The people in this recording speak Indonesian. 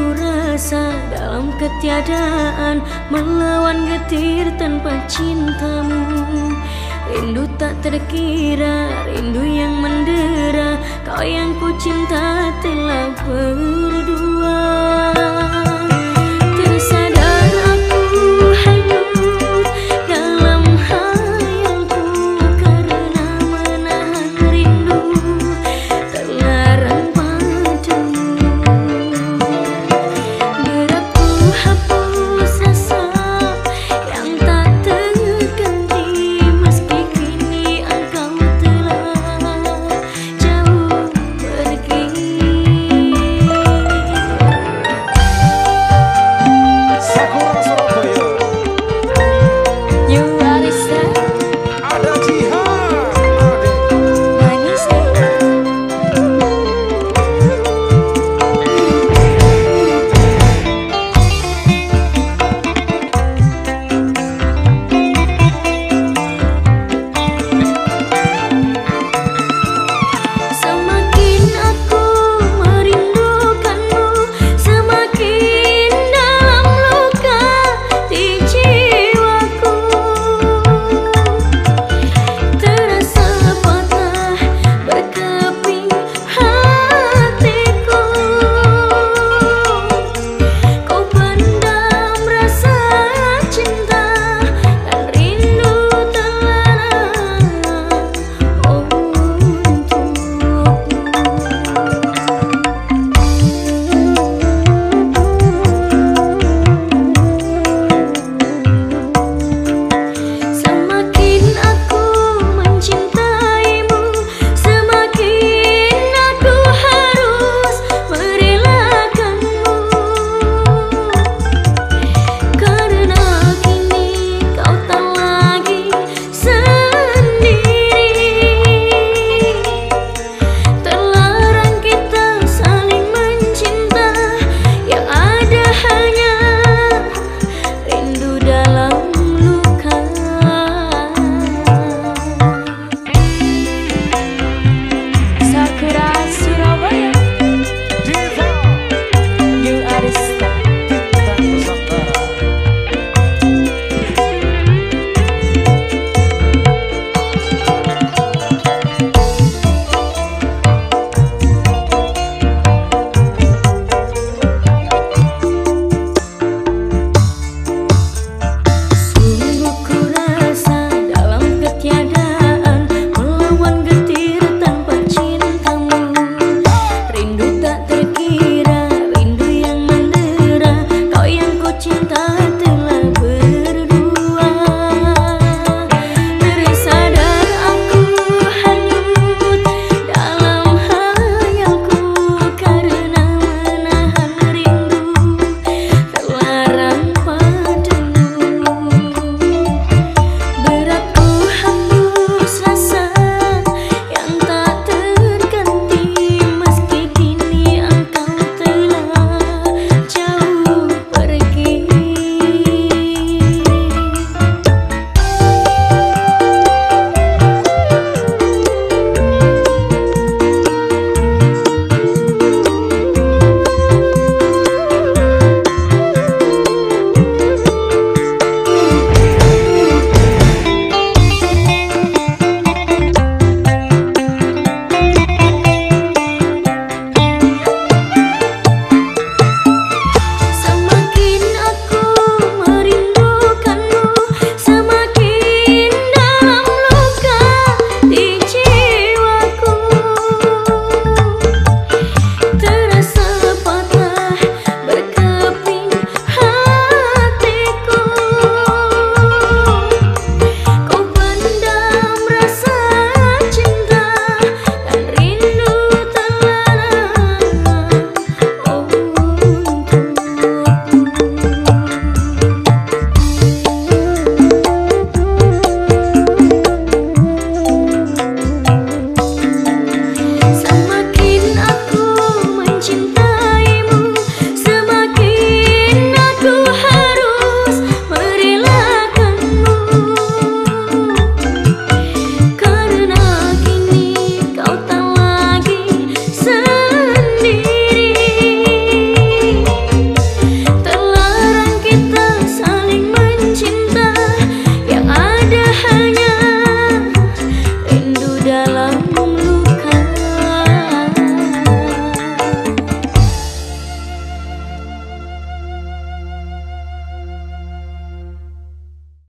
ku rasa dalam ketiadaan Melawan getir tanpa cintamu. Rindu tak terkira, rindu yang mendera Kau yang ku cinta telah berdua.